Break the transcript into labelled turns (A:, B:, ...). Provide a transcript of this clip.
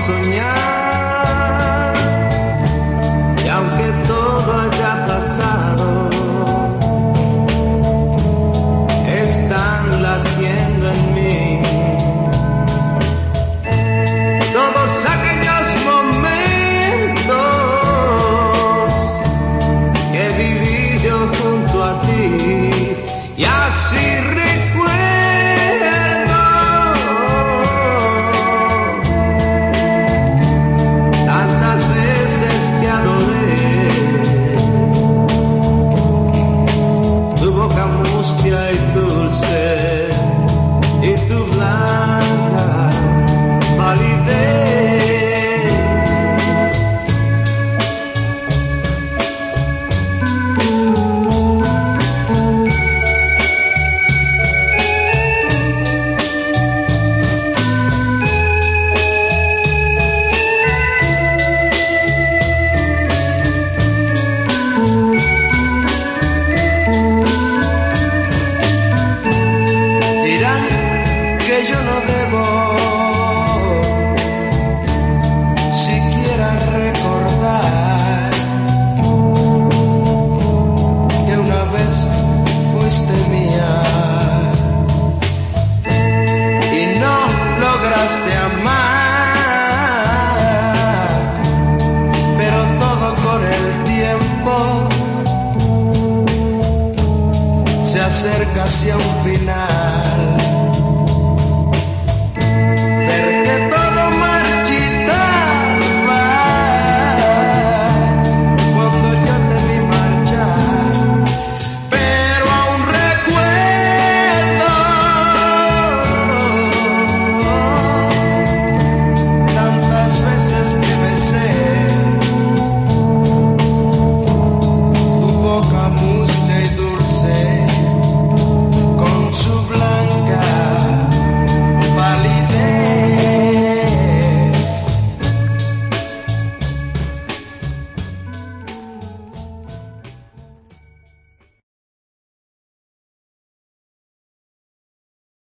A: sognare
B: casi a un final.